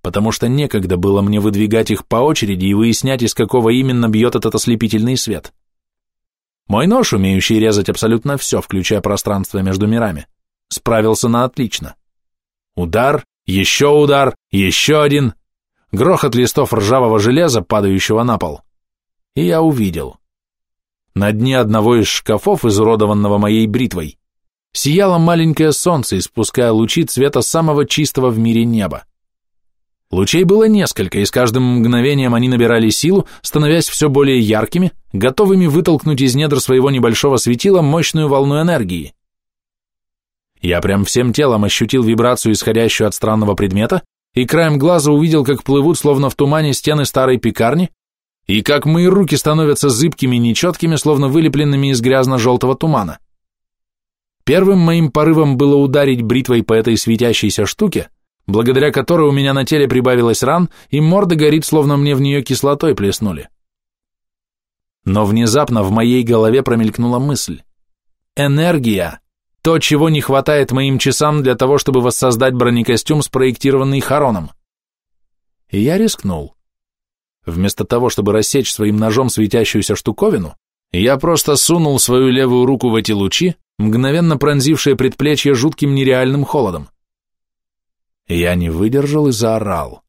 потому что некогда было мне выдвигать их по очереди и выяснять, из какого именно бьет этот ослепительный свет. Мой нож, умеющий резать абсолютно все, включая пространство между мирами, справился на отлично. Удар, еще удар, еще один, грохот листов ржавого железа, падающего на пол. И я увидел. На дне одного из шкафов, изуродованного моей бритвой, сияло маленькое солнце, испуская лучи цвета самого чистого в мире неба. Лучей было несколько, и с каждым мгновением они набирали силу, становясь все более яркими, готовыми вытолкнуть из недр своего небольшого светила мощную волну энергии. Я прям всем телом ощутил вибрацию, исходящую от странного предмета, и краем глаза увидел, как плывут, словно в тумане, стены старой пекарни, и как мои руки становятся зыбкими и нечеткими, словно вылепленными из грязно-желтого тумана. Первым моим порывом было ударить бритвой по этой светящейся штуке, благодаря которой у меня на теле прибавилось ран, и морда горит, словно мне в нее кислотой плеснули. Но внезапно в моей голове промелькнула мысль. Энергия – то, чего не хватает моим часам для того, чтобы воссоздать бронекостюм, спроектированный Хароном. И я рискнул. Вместо того, чтобы рассечь своим ножом светящуюся штуковину, я просто сунул свою левую руку в эти лучи, мгновенно пронзившие предплечье жутким нереальным холодом. Я не выдержал и заорал.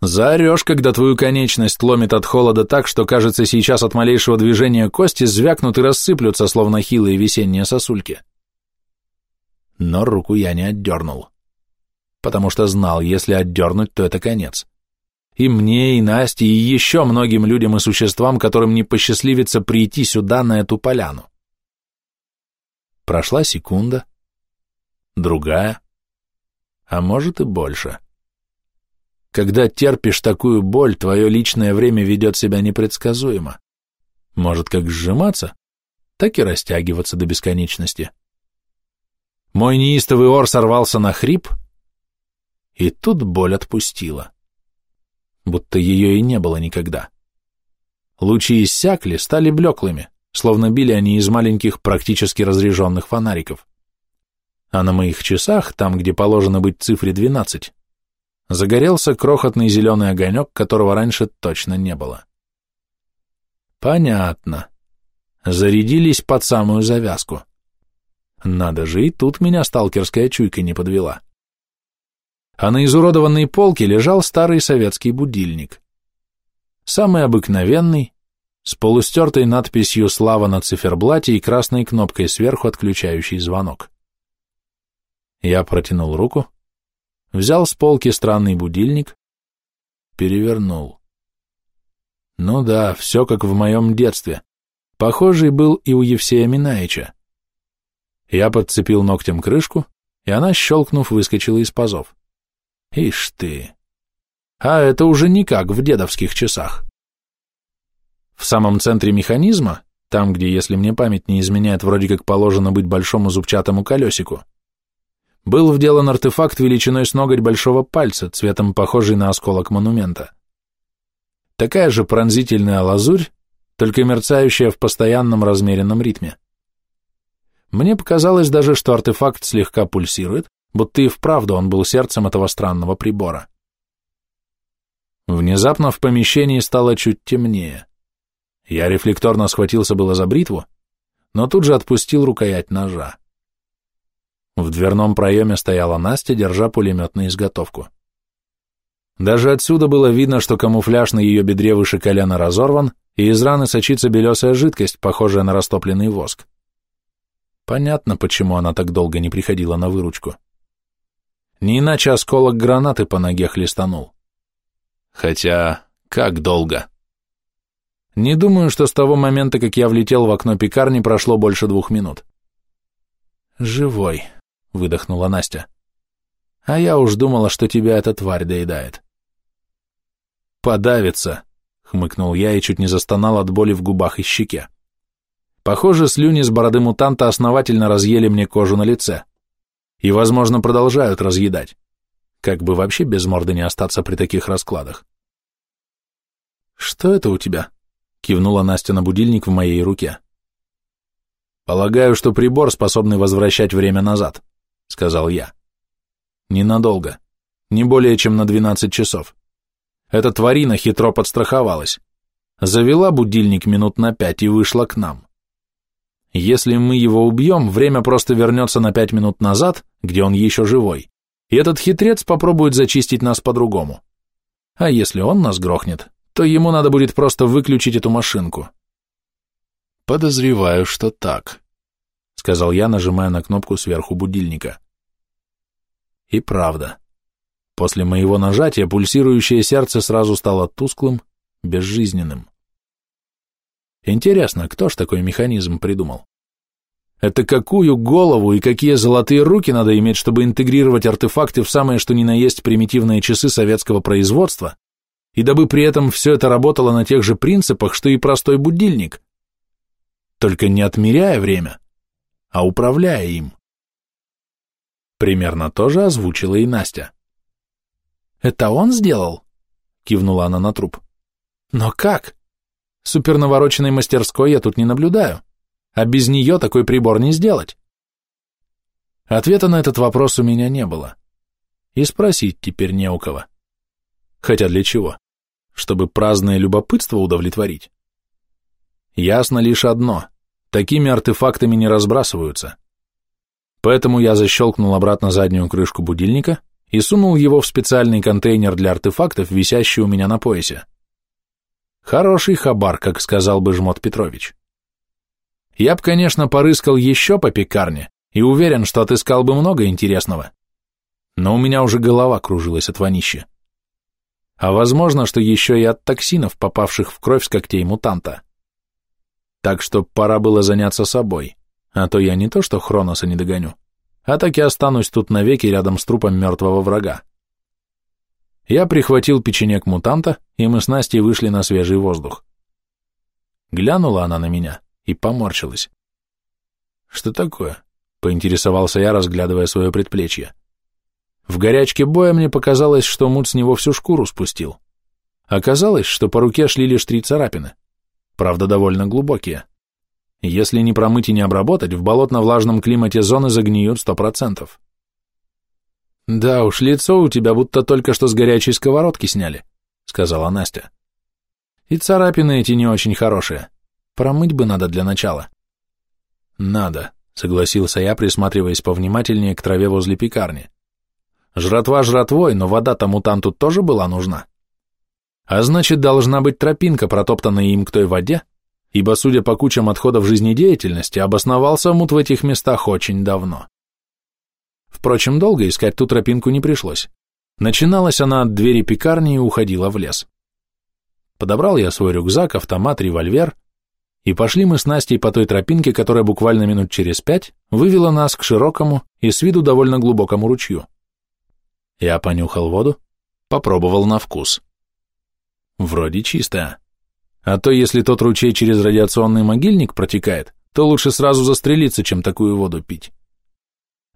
Заорешь, когда твою конечность ломит от холода так, что, кажется, сейчас от малейшего движения кости звякнут и рассыплются, словно хилые весенние сосульки. Но руку я не отдернул, потому что знал, если отдернуть, то это конец. И мне, и Насте, и еще многим людям и существам, которым не посчастливится прийти сюда, на эту поляну. Прошла секунда, другая, а может и больше. Когда терпишь такую боль, твое личное время ведет себя непредсказуемо. Может как сжиматься, так и растягиваться до бесконечности. Мой неистовый ор сорвался на хрип, и тут боль отпустила. Будто ее и не было никогда. Лучи иссякли, стали блеклыми, словно били они из маленьких практически разряженных фонариков а на моих часах, там, где положено быть цифре 12, загорелся крохотный зеленый огонек, которого раньше точно не было. Понятно. Зарядились под самую завязку. Надо же, и тут меня сталкерская чуйка не подвела. А на изуродованной полке лежал старый советский будильник. Самый обыкновенный, с полустертой надписью «Слава» на циферблате и красной кнопкой сверху, отключающий звонок. Я протянул руку, взял с полки странный будильник, перевернул. Ну да, все как в моем детстве. Похожий был и у Евсея Минаича. Я подцепил ногтем крышку, и она, щелкнув, выскочила из пазов. Ишь ты! А это уже не как в дедовских часах. В самом центре механизма, там, где, если мне память не изменяет, вроде как положено быть большому зубчатому колесику, был вделан артефакт величиной с ноготь большого пальца, цветом похожий на осколок монумента. Такая же пронзительная лазурь, только мерцающая в постоянном размеренном ритме. Мне показалось даже, что артефакт слегка пульсирует, будто и вправду он был сердцем этого странного прибора. Внезапно в помещении стало чуть темнее. Я рефлекторно схватился было за бритву, но тут же отпустил рукоять ножа. В дверном проеме стояла Настя, держа пулемет на изготовку. Даже отсюда было видно, что камуфляж на ее бедре выше колена разорван, и из раны сочится белесая жидкость, похожая на растопленный воск. Понятно, почему она так долго не приходила на выручку. Не иначе осколок гранаты по ноге хлестанул. Хотя, как долго? Не думаю, что с того момента, как я влетел в окно пекарни, прошло больше двух минут. Живой, — выдохнула Настя. «А я уж думала, что тебя эта тварь доедает». «Подавится», — хмыкнул я и чуть не застонал от боли в губах и щеке. Похоже, слюни с бороды мутанта основательно разъели мне кожу на лице. И, возможно, продолжают разъедать. Как бы вообще без морды не остаться при таких раскладах. «Что это у тебя?» — кивнула Настя на будильник в моей руке. «Полагаю, что прибор, способный возвращать время назад», — сказал я. «Ненадолго. Не более чем на 12 часов. Эта тварина хитро подстраховалась. Завела будильник минут на пять и вышла к нам. Если мы его убьем, время просто вернется на пять минут назад, где он еще живой, и этот хитрец попробует зачистить нас по-другому. А если он нас грохнет, то ему надо будет просто выключить эту машинку. Подозреваю, что так, сказал я, нажимая на кнопку сверху будильника. И правда. После моего нажатия пульсирующее сердце сразу стало тусклым, безжизненным. Интересно, кто ж такой механизм придумал? Это какую голову и какие золотые руки надо иметь, чтобы интегрировать артефакты в самое что ни на есть примитивные часы советского производства, и дабы при этом все это работало на тех же принципах, что и простой будильник, только не отмеряя время, а управляя им. Примерно то же озвучила и Настя. «Это он сделал?» — кивнула она на труп. «Но как? Супернавороченной мастерской я тут не наблюдаю, а без нее такой прибор не сделать». Ответа на этот вопрос у меня не было. И спросить теперь не у кого. Хотя для чего? Чтобы праздное любопытство удовлетворить? Ясно лишь одно. Такими артефактами не разбрасываются. Поэтому я защелкнул обратно заднюю крышку будильника и сунул его в специальный контейнер для артефактов, висящий у меня на поясе. Хороший хабар, как сказал бы Жмот Петрович. Я б, конечно, порыскал еще по пекарне и уверен, что отыскал бы много интересного. Но у меня уже голова кружилась от вонища. А возможно, что еще и от токсинов, попавших в кровь с когтей мутанта. Так что пора было заняться собой, а то я не то что Хроноса не догоню, а так и останусь тут навеки рядом с трупом мертвого врага. Я прихватил печенек мутанта, и мы с Настей вышли на свежий воздух. Глянула она на меня и поморщилась. «Что такое?» — поинтересовался я, разглядывая свое предплечье. В горячке боя мне показалось, что мут с него всю шкуру спустил. Оказалось, что по руке шли лишь три царапины, правда, довольно глубокие. Если не промыть и не обработать, в болотно-влажном климате зоны загниют сто процентов. «Да уж, лицо у тебя будто только что с горячей сковородки сняли», — сказала Настя. «И царапины эти не очень хорошие. Промыть бы надо для начала». «Надо», — согласился я, присматриваясь повнимательнее к траве возле пекарни. «Жратва жратвой, но вода-то мутанту тоже была нужна. А значит, должна быть тропинка, протоптанная им к той воде, ибо, судя по кучам отходов жизнедеятельности, обосновался мут в этих местах очень давно. Впрочем, долго искать ту тропинку не пришлось. Начиналась она от двери пекарни и уходила в лес. Подобрал я свой рюкзак, автомат, револьвер, и пошли мы с Настей по той тропинке, которая буквально минут через пять вывела нас к широкому и с виду довольно глубокому ручью. Я понюхал воду, попробовал на вкус. Вроде чистая. А то, если тот ручей через радиационный могильник протекает, то лучше сразу застрелиться, чем такую воду пить.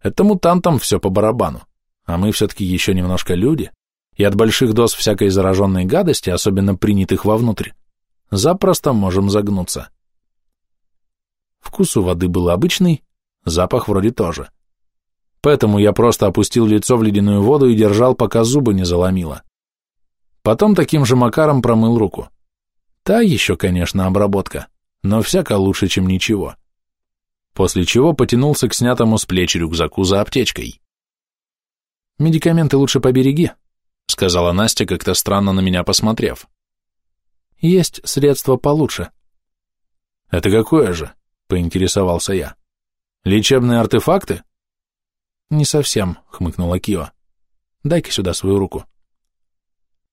Это мутантам все по барабану, а мы все-таки еще немножко люди, и от больших доз всякой зараженной гадости, особенно принятых вовнутрь, запросто можем загнуться. Вкус у воды был обычный, запах вроде тоже. Поэтому я просто опустил лицо в ледяную воду и держал, пока зубы не заломило. Потом таким же макаром промыл руку. Та еще, конечно, обработка, но всяко лучше, чем ничего. После чего потянулся к снятому с плеч рюкзаку за аптечкой. «Медикаменты лучше побереги», — сказала Настя, как-то странно на меня посмотрев. «Есть средства получше». «Это какое же?» — поинтересовался я. «Лечебные артефакты?» «Не совсем», — хмыкнула Кио. «Дай-ка сюда свою руку».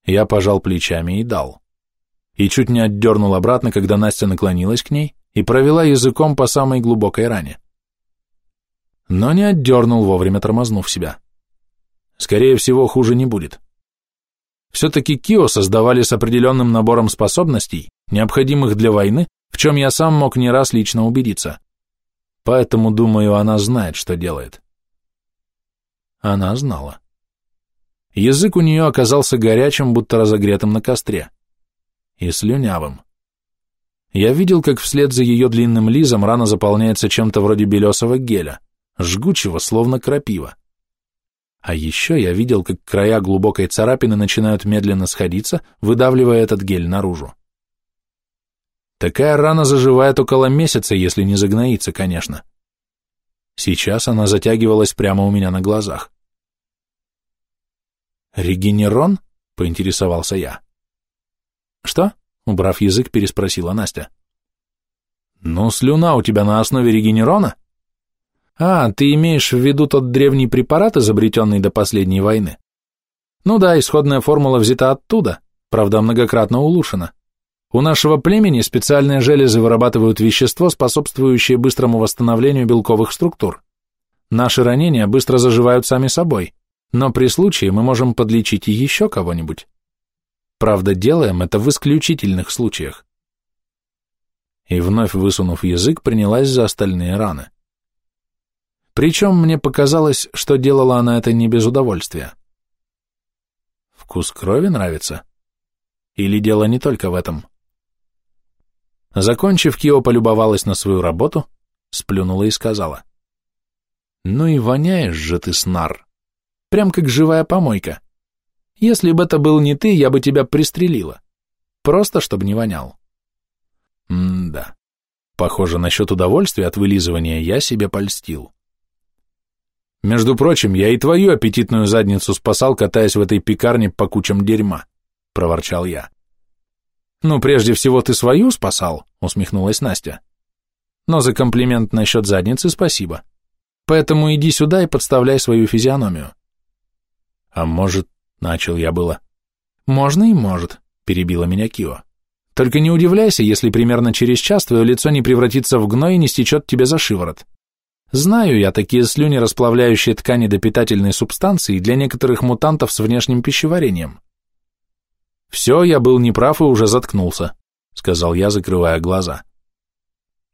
Я пожал плечами и дал и чуть не отдернул обратно, когда Настя наклонилась к ней и провела языком по самой глубокой ране. Но не отдернул, вовремя тормознув себя. Скорее всего, хуже не будет. Все-таки Кио создавали с определенным набором способностей, необходимых для войны, в чем я сам мог не раз лично убедиться. Поэтому, думаю, она знает, что делает. Она знала. Язык у нее оказался горячим, будто разогретым на костре. И слюнявым. Я видел, как вслед за ее длинным лизом рана заполняется чем-то вроде белесого геля, жгучего, словно крапива. А еще я видел, как края глубокой царапины начинают медленно сходиться, выдавливая этот гель наружу. Такая рана заживает около месяца, если не загноится, конечно. Сейчас она затягивалась прямо у меня на глазах. «Регенерон?» — поинтересовался я. «Что?» — убрав язык, переспросила Настя. «Ну, слюна у тебя на основе регенерона?» А, ты имеешь в виду тот древний препарат, изобретенный до последней войны? Ну да, исходная формула взята оттуда, правда, многократно улучшена. У нашего племени специальные железы вырабатывают вещество, способствующее быстрому восстановлению белковых структур. Наши ранения быстро заживают сами собой, но при случае мы можем подлечить и еще кого-нибудь. Правда, делаем это в исключительных случаях. И вновь высунув язык, принялась за остальные раны. Причем мне показалось, что делала она это не без удовольствия. Вкус крови нравится? Или дело не только в этом? Закончив, Кио полюбовалась на свою работу, сплюнула и сказала. «Ну и воняешь же ты, снар! Прям как живая помойка. Если бы это был не ты, я бы тебя пристрелила. Просто, чтобы не вонял». М-да. Похоже, насчет удовольствия от вылизывания я себе польстил. Между прочим, я и твою аппетитную задницу спасал, катаясь в этой пекарне по кучам дерьма, — проворчал я. Ну, прежде всего, ты свою спасал, — усмехнулась Настя. Но за комплимент насчет задницы спасибо. Поэтому иди сюда и подставляй свою физиономию. А может, — начал я было. Можно и может, — перебила меня Кио. Только не удивляйся, если примерно через час твое лицо не превратится в гной и не стечет тебе за шиворот. Знаю я такие слюни, расплавляющие ткани до питательной субстанции для некоторых мутантов с внешним пищеварением. Все, я был неправ и уже заткнулся, сказал я, закрывая глаза.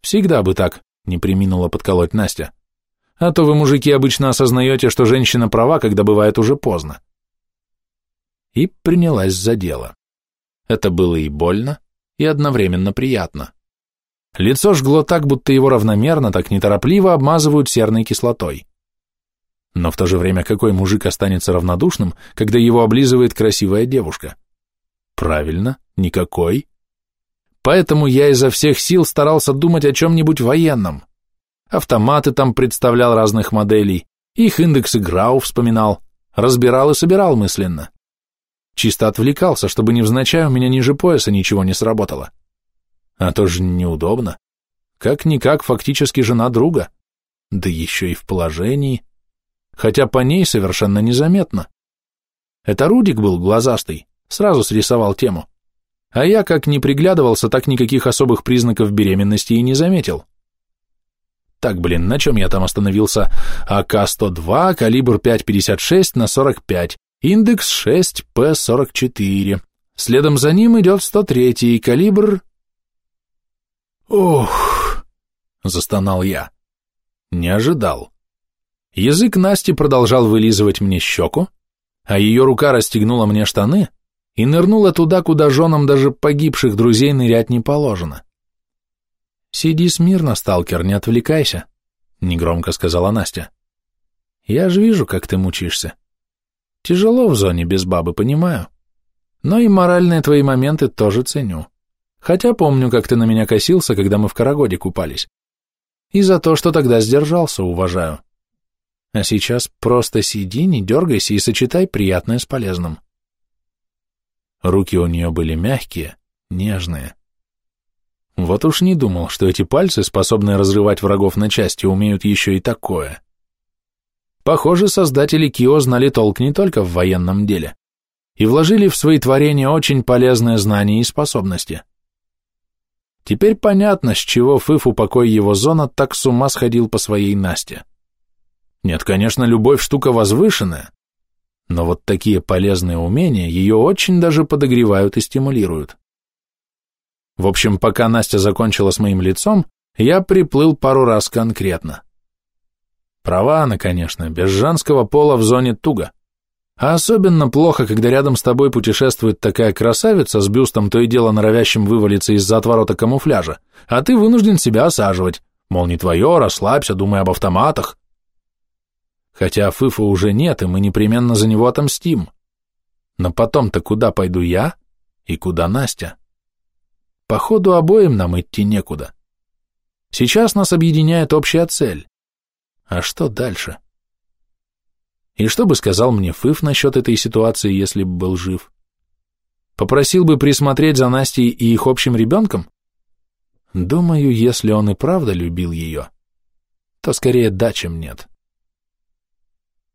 Всегда бы так, не приминула подколоть Настя. А то вы, мужики, обычно осознаете, что женщина права, когда бывает уже поздно. И принялась за дело. Это было и больно, и одновременно приятно. Лицо жгло так, будто его равномерно, так неторопливо обмазывают серной кислотой. Но в то же время какой мужик останется равнодушным, когда его облизывает красивая девушка? Правильно, никакой. Поэтому я изо всех сил старался думать о чем-нибудь военном. Автоматы там представлял разных моделей, их индексы Грау вспоминал, разбирал и собирал мысленно. Чисто отвлекался, чтобы невзначай у меня ниже пояса ничего не сработало. А то же неудобно. Как-никак фактически жена друга. Да еще и в положении. Хотя по ней совершенно незаметно. Это Рудик был глазастый, сразу срисовал тему. А я как не приглядывался, так никаких особых признаков беременности и не заметил. Так, блин, на чем я там остановился? АК-102, калибр 5,56 на 45, индекс 6, П-44. Следом за ним идет 103, калибр «Ух!» — застонал я. Не ожидал. Язык Насти продолжал вылизывать мне щеку, а ее рука расстегнула мне штаны и нырнула туда, куда женам даже погибших друзей нырять не положено. «Сиди смирно, сталкер, не отвлекайся», — негромко сказала Настя. «Я же вижу, как ты мучишься. Тяжело в зоне без бабы, понимаю. Но и моральные твои моменты тоже ценю. Хотя помню, как ты на меня косился, когда мы в Карагоде купались. И за то, что тогда сдержался, уважаю. А сейчас просто сиди, не дергайся и сочетай приятное с полезным. Руки у нее были мягкие, нежные. Вот уж не думал, что эти пальцы, способные разрывать врагов на части, умеют еще и такое. Похоже, создатели Кио знали толк не только в военном деле и вложили в свои творения очень полезные знания и способности. Теперь понятно, с чего Фыф, упокой его зона, так с ума сходил по своей Насте. Нет, конечно, любовь штука возвышенная, Но вот такие полезные умения ее очень даже подогревают и стимулируют. В общем, пока Настя закончила с моим лицом, я приплыл пару раз конкретно. Права она, конечно, без женского пола в зоне туго. А особенно плохо, когда рядом с тобой путешествует такая красавица с бюстом, то и дело норовящим вывалиться из-за отворота камуфляжа, а ты вынужден себя осаживать, мол, не твое, расслабься, думай об автоматах. Хотя Фыфа уже нет, и мы непременно за него отомстим. Но потом-то куда пойду я и куда Настя? Походу, обоим нам идти некуда. Сейчас нас объединяет общая цель. А что дальше? И что бы сказал мне Фыф насчет этой ситуации, если бы был жив? Попросил бы присмотреть за Настей и их общим ребенком? Думаю, если он и правда любил ее, то скорее да, чем нет.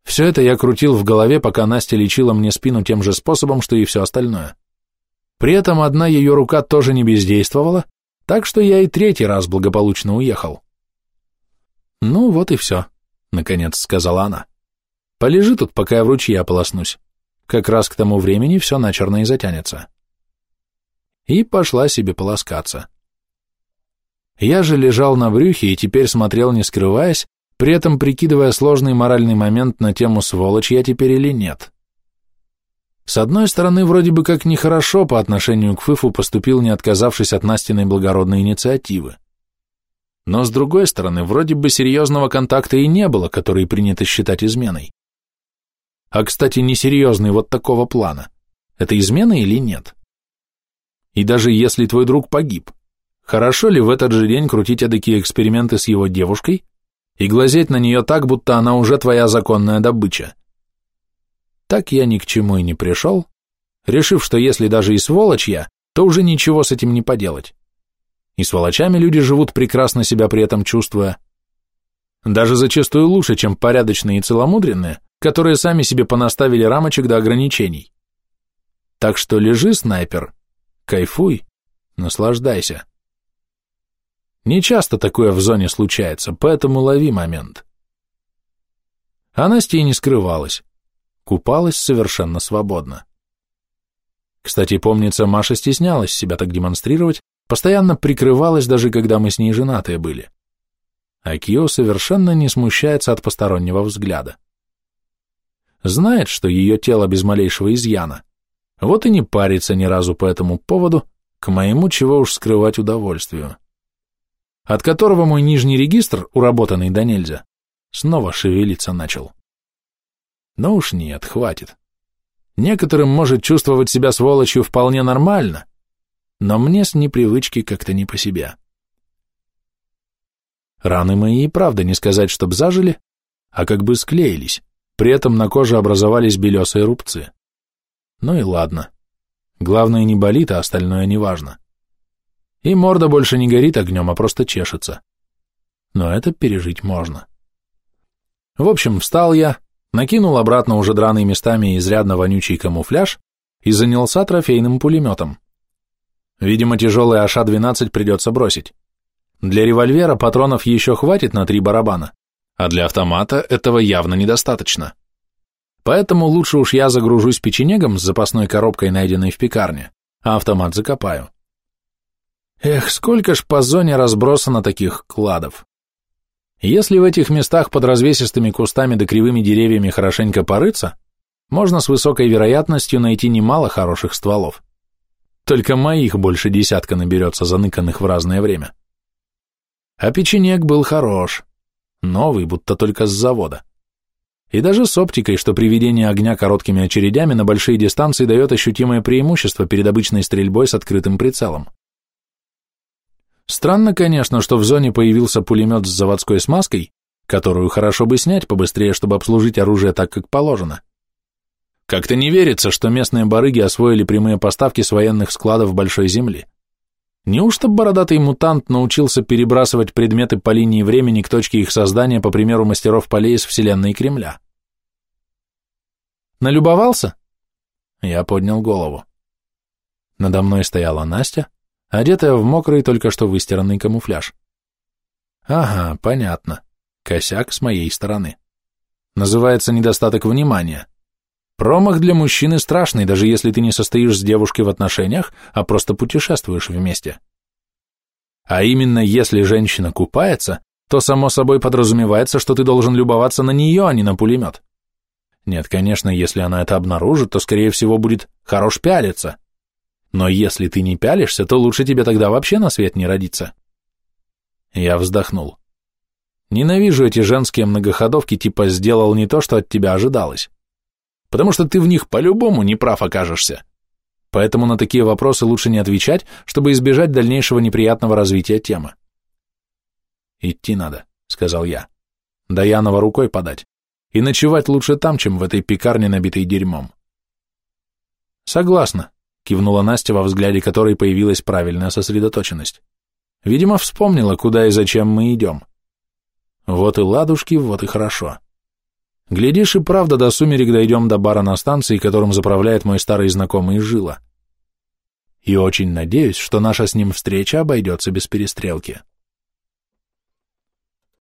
Все это я крутил в голове, пока Настя лечила мне спину тем же способом, что и все остальное. При этом одна ее рука тоже не бездействовала, так что я и третий раз благополучно уехал. «Ну вот и все», — наконец сказала она. «Полежи тут, пока я в ручье ополоснусь. Как раз к тому времени все начерно и затянется». И пошла себе полоскаться. Я же лежал на брюхе и теперь смотрел, не скрываясь, при этом прикидывая сложный моральный момент на тему «сволочь я теперь или нет?». С одной стороны, вроде бы как нехорошо по отношению к Фыфу поступил, не отказавшись от Настиной благородной инициативы. Но с другой стороны, вроде бы серьезного контакта и не было, который принято считать изменой. А, кстати, несерьезный вот такого плана. Это измена или нет? И даже если твой друг погиб, хорошо ли в этот же день крутить эдакие эксперименты с его девушкой и глазеть на нее так, будто она уже твоя законная добыча? Так я ни к чему и не пришел, решив, что если даже и сволочь я, то уже ничего с этим не поделать. И сволочами люди живут прекрасно себя при этом чувствуя. Даже зачастую лучше, чем порядочные и целомудренные, которые сами себе понаставили рамочек до ограничений. Так что лежи, снайпер, кайфуй, наслаждайся. Не часто такое в зоне случается, поэтому лови момент. А Настя не скрывалась купалась совершенно свободно. Кстати, помнится, Маша стеснялась себя так демонстрировать, постоянно прикрывалась, даже когда мы с ней женатые были. А Кио совершенно не смущается от постороннего взгляда. Знает, что ее тело без малейшего изъяна, вот и не парится ни разу по этому поводу, к моему чего уж скрывать удовольствию. От которого мой нижний регистр, уработанный до нельзя, снова шевелиться начал. Но уж нет, хватит. Некоторым может чувствовать себя сволочью вполне нормально, но мне с непривычки как-то не по себе. Раны мои и правда не сказать, чтоб зажили, а как бы склеились, при этом на коже образовались белесые рубцы. Ну и ладно. Главное не болит, а остальное не важно. И морда больше не горит огнем, а просто чешется. Но это пережить можно. В общем, встал я, накинул обратно уже драный местами изрядно вонючий камуфляж и занялся трофейным пулеметом. Видимо, тяжелый АШ-12 придется бросить. Для револьвера патронов еще хватит на три барабана, а для автомата этого явно недостаточно. Поэтому лучше уж я загружусь печенегом с запасной коробкой, найденной в пекарне, а автомат закопаю. Эх, сколько ж по зоне разбросано таких кладов. Если в этих местах под развесистыми кустами да кривыми деревьями хорошенько порыться, можно с высокой вероятностью найти немало хороших стволов. Только моих больше десятка наберется заныканных в разное время. А печенек был хорош, новый, будто только с завода. И даже с оптикой, что приведение огня короткими очередями на большие дистанции дает ощутимое преимущество перед обычной стрельбой с открытым прицелом. Странно, конечно, что в зоне появился пулемет с заводской смазкой, которую хорошо бы снять побыстрее, чтобы обслужить оружие так, как положено. Как-то не верится, что местные барыги освоили прямые поставки с военных складов Большой Земли. Неужто бородатый мутант научился перебрасывать предметы по линии времени к точке их создания по примеру мастеров полей из вселенной Кремля? Налюбовался? Я поднял голову. Надо мной стояла Настя, одетая в мокрый, только что выстиранный камуфляж. Ага, понятно. Косяк с моей стороны. Называется недостаток внимания. Промах для мужчины страшный, даже если ты не состоишь с девушкой в отношениях, а просто путешествуешь вместе. А именно, если женщина купается, то само собой подразумевается, что ты должен любоваться на нее, а не на пулемет. Нет, конечно, если она это обнаружит, то, скорее всего, будет хорош пялиться. Но если ты не пялишься, то лучше тебе тогда вообще на свет не родиться. Я вздохнул. Ненавижу эти женские многоходовки типа «сделал не то, что от тебя ожидалось». Потому что ты в них по-любому не прав окажешься. Поэтому на такие вопросы лучше не отвечать, чтобы избежать дальнейшего неприятного развития темы. «Идти надо», — сказал я. «Даянова рукой подать. И ночевать лучше там, чем в этой пекарне, набитой дерьмом». «Согласна», — кивнула Настя, во взгляде которой появилась правильная сосредоточенность. Видимо, вспомнила, куда и зачем мы идем. Вот и ладушки, вот и хорошо. Глядишь, и правда до сумерек дойдем до бара на станции, которым заправляет мой старый знакомый Жила. И очень надеюсь, что наша с ним встреча обойдется без перестрелки.